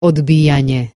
odbijanje.